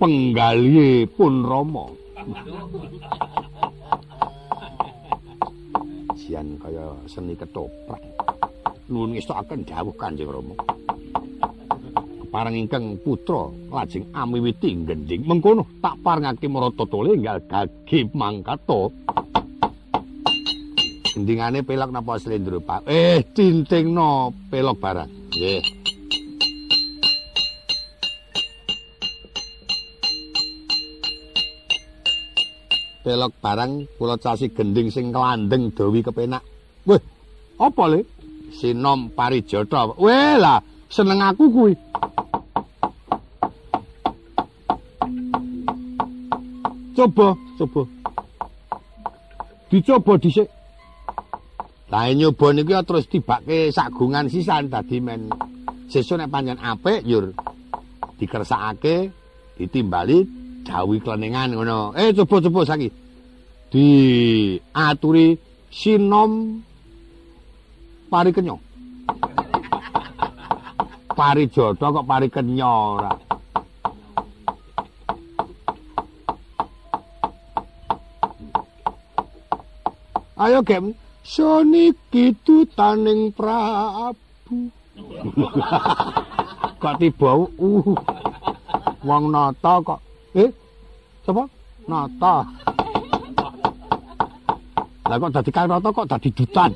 penggalih pun Rama. Sian kaya seni ketoprak. Nuwun ngestokaken dawuh Kanjeng Rama. Parang ingkang putra lajeng amiwiti gending mengkono tak parengake marata tole enggal gagi mangkato. Gendingane pelok napa slendro, Pak? Eh, cintingno pelok barang. Nggih. Pelok barang kula casi gending sing klandeng dawi kepenak. Weh, apa le? Sinom parijata. Weh lah, seneng aku kuwi. Coba, coba. Dicoba dhisik. Lah nyoba niku ya terus tibake sagungan sisan dadi men sesuk nek pancen apik yur dikersakake ditimbali dawi klenengan ngono. Eh coba-coba saiki. Di aturi sinom pari kenyo. Pari jodo kok pari kenyo ora. Ayo gem Soni kitu taning Prabu. kok tiba uh. Wong nata kok. Eh? Sapa? Nata. Lah kok dadi Kang Nata kok dadi dutan.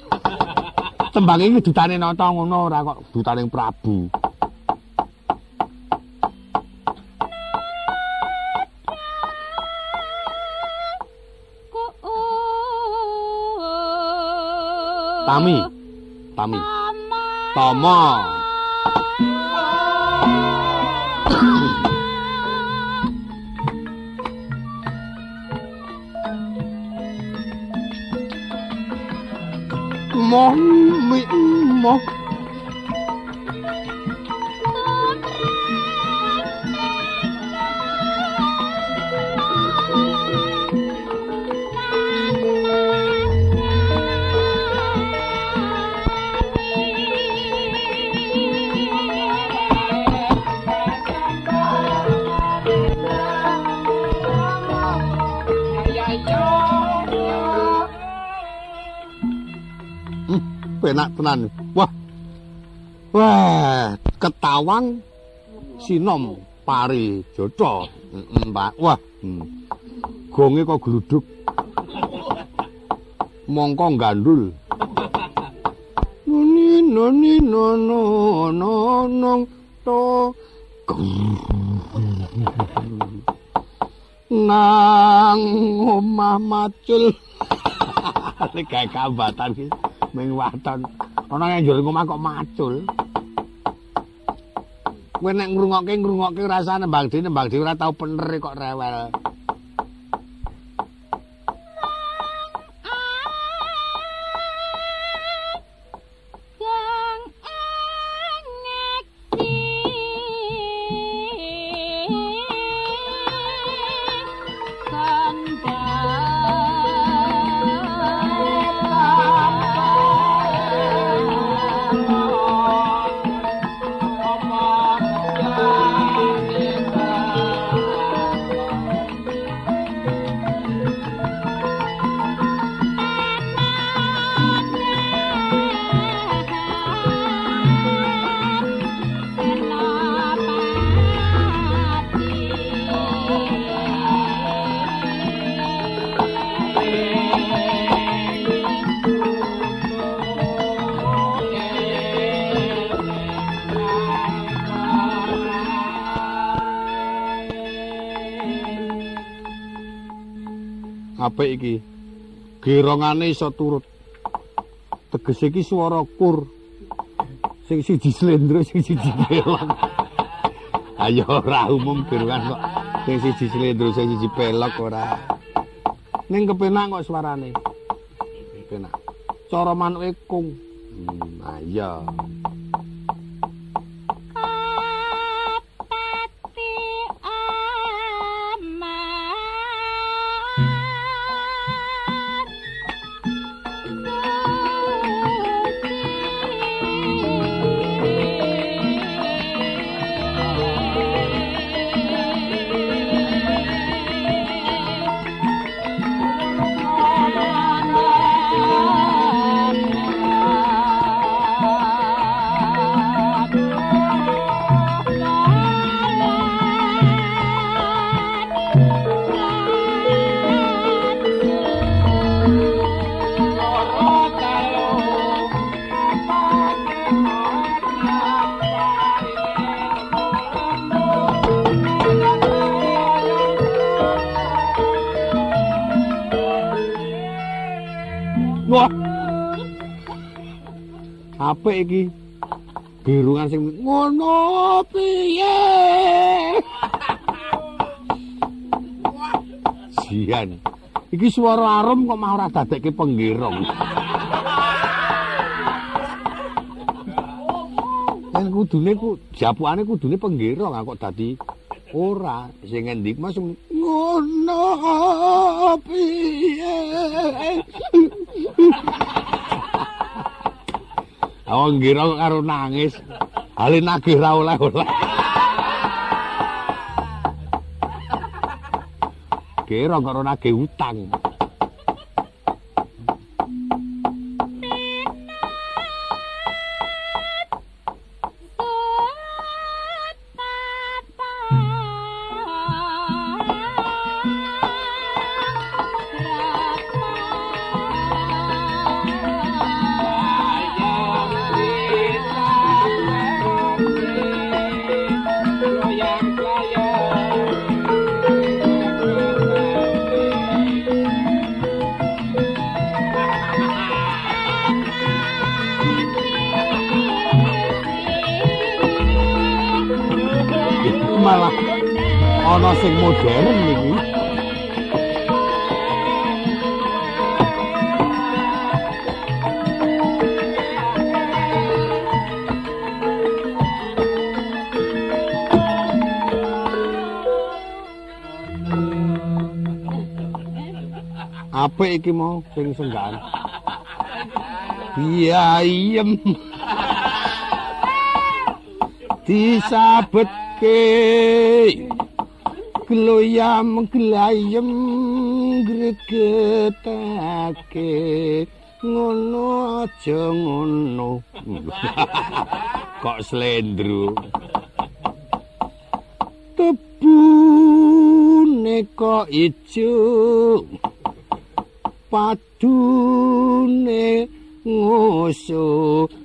Tembang iki dutane Nata ngono ora kok dutaning Prabu. Tami. Tami. មន់មិញមក penak tenan. Wah. Wah, ketawang sinom pari joto. Mbak. Wah. Hmm. Gonge kok gluduk. Mongko gandul. Nuni nuni nono nono to. Nang omah macul. Nek gawe kambatan iki. Ming waton ana yang njur omah kok macul. Kowe nek ngrungokke ngrungokke rasane Mbang Dene Mbang Dene ora tau bener kok rewel apik iki. Gerongane iso turut. Tegese iki swara kur. Sing siji slendro, sing siji pelok. Ayo ora umum gerongan kok. Sing siji slendro, sing siji pelok ora. Ning kepenak kok suarane. Kepenak. Cara manuke kung. Hmm, ayo. Apik iki. Girungan sing ngono piye? Sian. Iki swara arum kok mah ora dadekke penggirong. Yen kudune ku japukane kudune penggirong kok dadi ora sing ngendik mas ngono piye Awang ngira karo nangis. Ale nagih ra oleh-oleh. Kira karo nagih utang. Ana sing modern niki. Apik iki mau sing senggan. Biyayem. Disabet ke gloyam glayem gregetake ngono aja ngono. Kok slendro tebune kok ijo padune ngoso.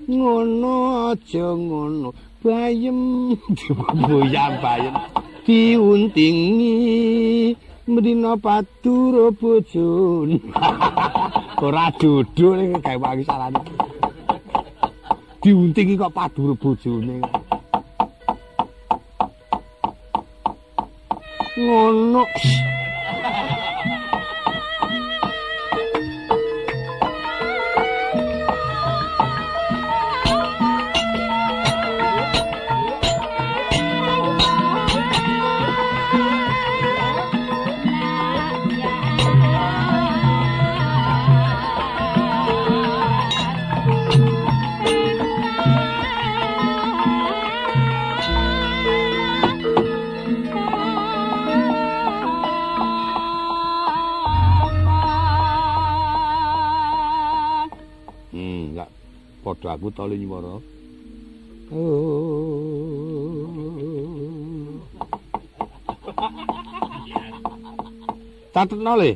Ngono aja ngono. Bayem. Boyam bayem diuntingi. Mrina patur bojon ora duduk ning gawe wangi salane. Diuntingi kok padur bojone. Ngono. padha aku to nyuwara. Catetno le.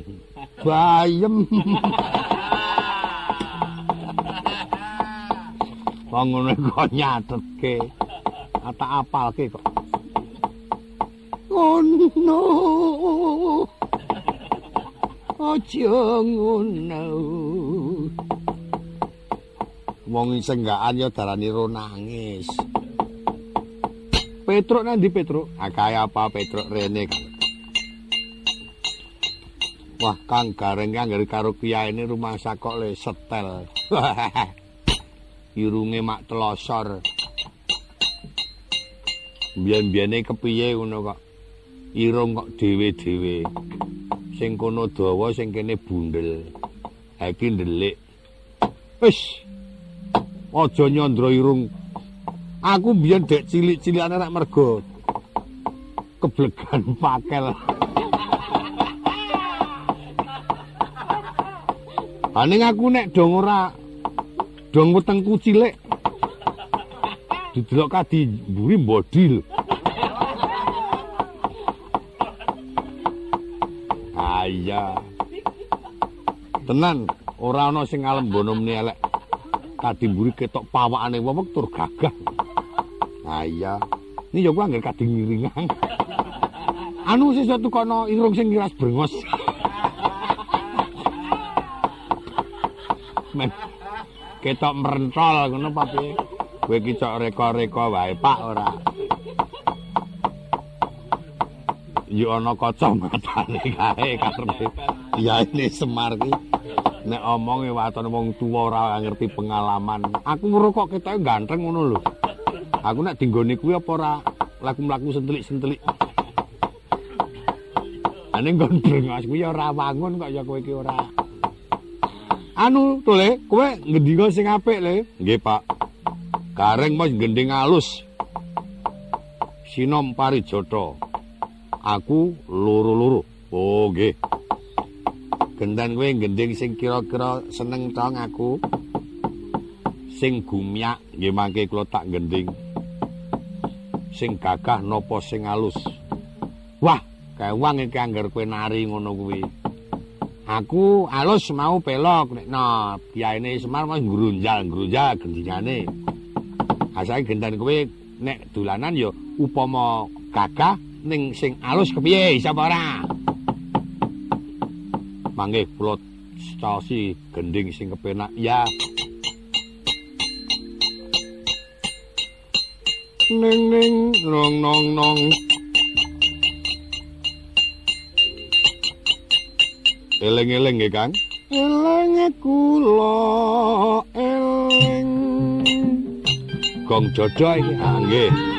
Bayem. Ngono kok nyatetke. Ata apalke kok. Oh no. Aja ngono. Wong senggaan ya darani ro nangis. Petruk ndi Petruk? Kaya apa Petruk rene. Wah, Kang Gareng anggere karo kiyaine rumah sakok le setel. Irunge mak telosor. Biyen-biyene kepiye ngono kok. Irung kok dhewe-dhewe. Sing kono dawa, sing kene bundel. Ha iki ndelik. Wis, aja nyandra irung. Aku biyen dek cilik-cilikane rek mergo keblegan pakel. Aning aku nek dong ora dong wetengku cilik. Didelok kadi mburi mbodi lho. Aya. Tenan, ora ana sing ngalembono meni elek. Kadimburi ketok pawakane wewek tur gagah. Ha iya. Ini ya kuwi anggere kading ngiringan. Anu sesuatu kono irung sing kiras brengos. Men ketok merentol ngono apa piye? Kowe iki cok reka-reka wae, Pak, ora. Yo ana kacamatane kae karepe. Ya ini Semar ki. Nek omonge waton wong tuwa ora ngerti pengalaman. Aku weruh kok ketoke ganteng ngono lho. Aku nek dinggone kuwi apa ora laku-laku sentelik-sentelik. Ane gondrong Mas kuwi ora wangun kok ya kowe iki ora. Anu, to Le, kowe ngendika sing apik Le. Nggih, Pak. Gareng mas gending alus. Sinom Parijata. Aku loro-loro. Oh, nggih. Gendhan kowe gending sing kira-kira seneng tong aku. Sing gumyak nggih mangke kula tak gending. Sing gagah napa sing alus. Wah, kewang iki anggar kowe nari ngono kuwi. Aku alus mau pelok nek no biayane Semar mas grunjal-grunjal gendingane. Asale gendhan kowe nek dolanan ya upama gagah ning sing alus kepiye isa ora? Mangke kula caosi gending sing kepenak ya. Ning ning nong nong nong. Eleng-eleng nggih, Kang. Eleng kula eleng. Gong jodo iki, ah nggih.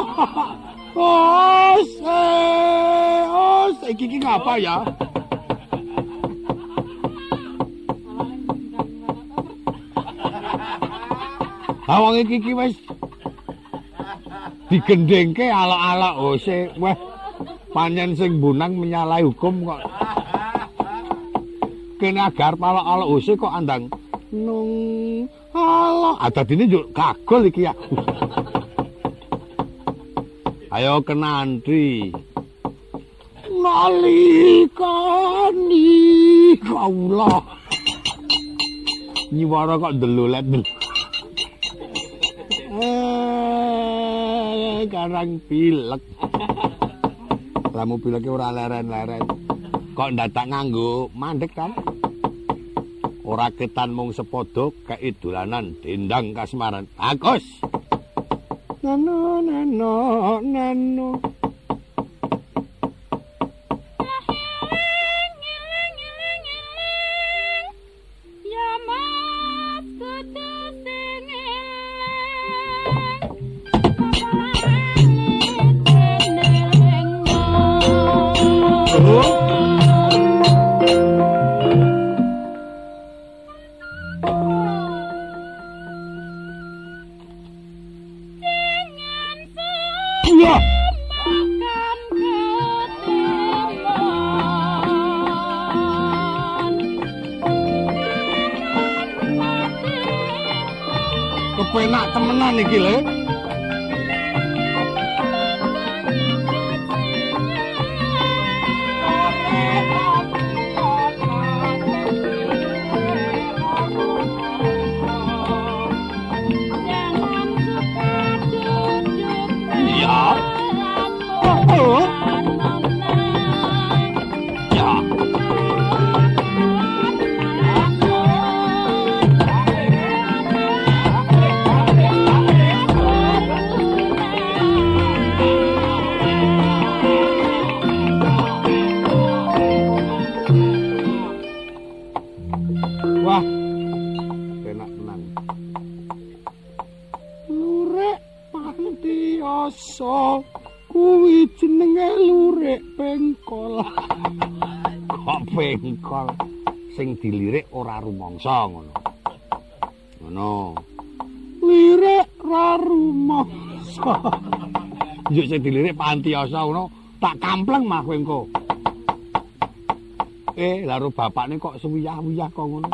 Allah. Oh, se, oh, se, iki iki ngapa ya? Awang iki iki wis digendengke alak-alak oh se weh panjen sing bunang menyalahi hukum kok kene agar palak-alak oh se kok andang nung ala ada dini yuk kagol iki ya ayo kenanti nalikani kaulah nyiwara kok delulet Eh, karang pilek. Lamu pileke ora leren-leren. Kok ndadak nganggo mandek kan? Ora ketan mung sepodo keidolanan dendang kasmaran. Bagus. No, no no, no na no rumangsa ngono. Ngono. Lirik ra rumangsa. Yo sing dilirik pantiasa ngono, tak kampleng mah kowe engko. Eh, laro bapakne kok suwiyah-wiyah kok ngono.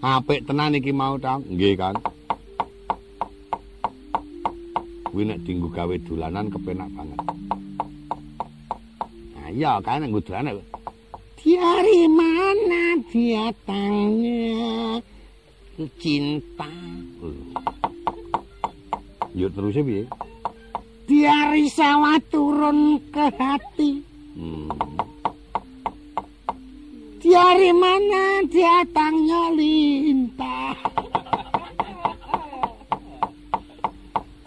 Apik tenan iki mau, Kang. Nggih, Kang. Kuwi nek dinggo gawe dolanan kepenak banget. Nah, iya, kan nggo dolanan. Dari mana datangnya cinta? Yuk terus ya, Dari sawah turun ke hati. Hmm. Dari mana datangnya lintah?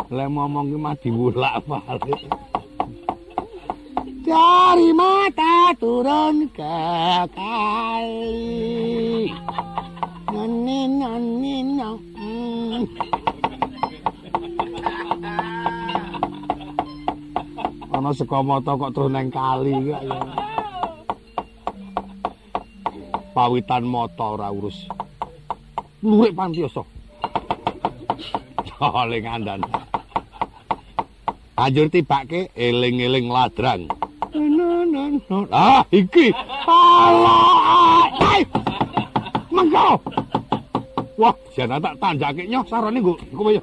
Lek ngomong ki mah diwulak-balik. Dari mata turun ke kali. Nani no. Ana saka mata kok terus nang kali kok ya. Pawitan mata ora urus. Lurik pantioso Jale ngandan. Anjur tibake eling-eling ladrang. Ah, iki. Allah. Hai. Mangko. Wah, jana tak tanjake nyoh sarane nggo kowe ya.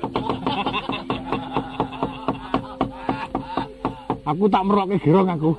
Aku tak merokke girong aku.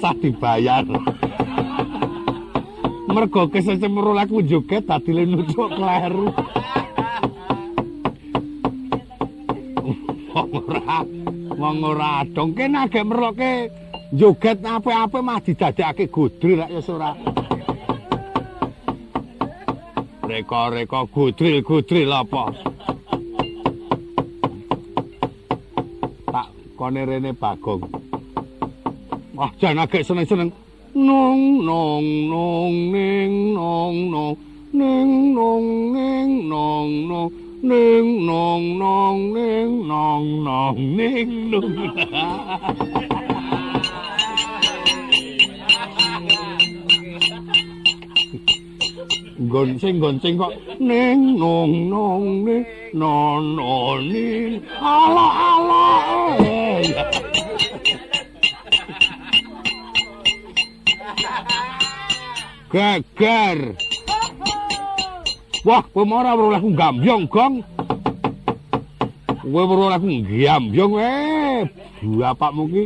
Rasa dibayar. Mergo kesecemeru laku joget dadi lenutuk kleru. Wong ora, wong ora dong kene agek merloke joget apa-apa mah didadekake godril lak ya ora. Reka-reka godril-godril apa? Tak kone rene bagong. Wah, jan agek seneng-seneng. Nong nong nong ning nong nong ning nong ning nong nong ning nong nong ning nong nong ning nong. Gonceng-gonceng kok ning nong nong ning nong nong ning ala ala. Geger. Wah, kowe ora weruh aku gambyong, Gong. Kowe weruh aku gambyong eh. Bapakmu ki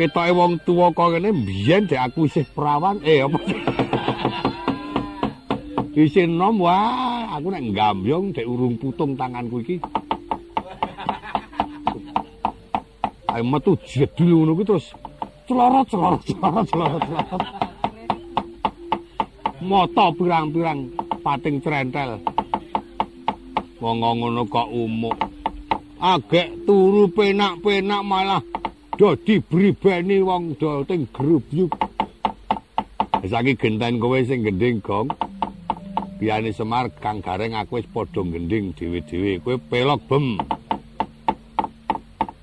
ketoke wong tuwa kok ngene biyen dek aku isih perawan eh apa isih nom wah aku nek gambyong dek urung putung tanganku iki ayo metu jedul ngono ku terus celorot celorot celorot celorot moto pirang-pirang pating crentel wong ngono kok umuk. Agek turu penak-penak malah do dibribeni wong do teng grubyuk saiki genten kowe sing gending gong. Biyane semar kang gareng aku wis padha gending dhewe-dhewe. Kowe pelok bem.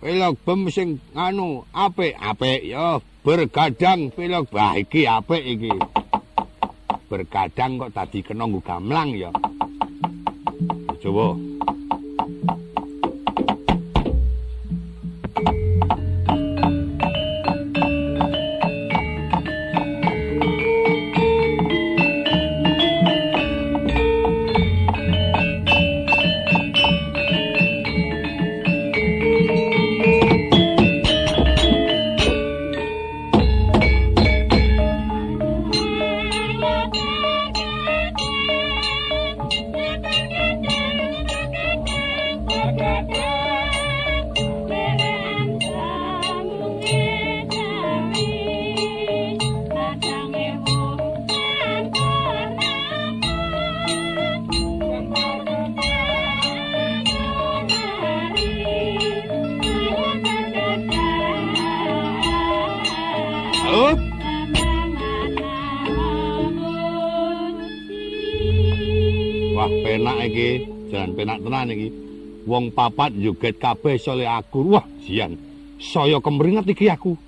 Pelok bem sing anu apik apik ya bergadang pelok. Bah iki apik iki bergadang kok tadi kena nggo gamlang ya coba tenan iki. Wong papat joget kabeh sole aku. Wah, jian. Saya kemringet iki aku.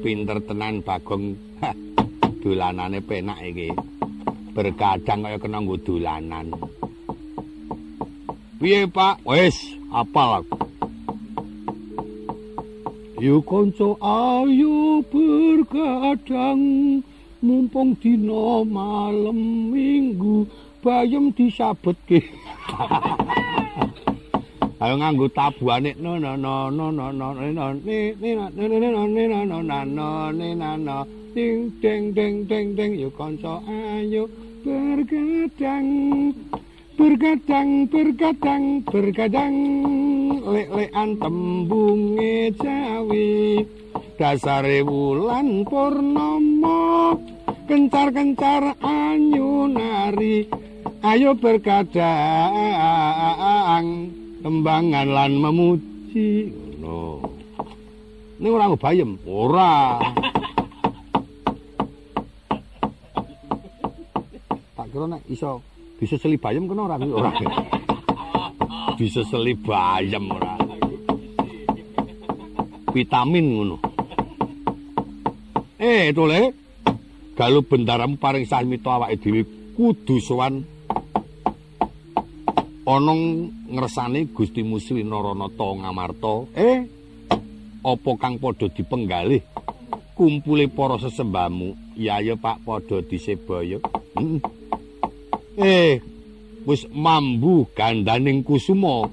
Tenan Bagong dolanane penak iki. Berkadang kaya kena nggo dolanan. Piye, Pak? Wis, apal aku. Yu kanca ayu berkadang mumpung dina malam minggu bayem disabetke. ayo nganggo tabuane no no no no no no no no no no no no no no ding ding ding ding ding yo kanca ayo bergadang bergadang bergadang bergadang lek-lekan tembunge jawi dasare wulan purnama kencar-kencar anyu nari ayo bergadang tembangan lan memuji. Ngono. No. ning ora bayem ora. Tak kira nek iso bisa seli bayem kena ora? Ora. Bisa seli bayem ora? Vitamin ngono. Eh tole galu bendaramu paring sahmito awake dhewe. Kudu sowan ana ngresani Gusti Musri Naranata Ngamarta. Eh apa kang padha dipenggalih? Kumpule para sesembamu. Ya ya Pak padha disebaya. Hmm. eh wis mambu gandaning kusuma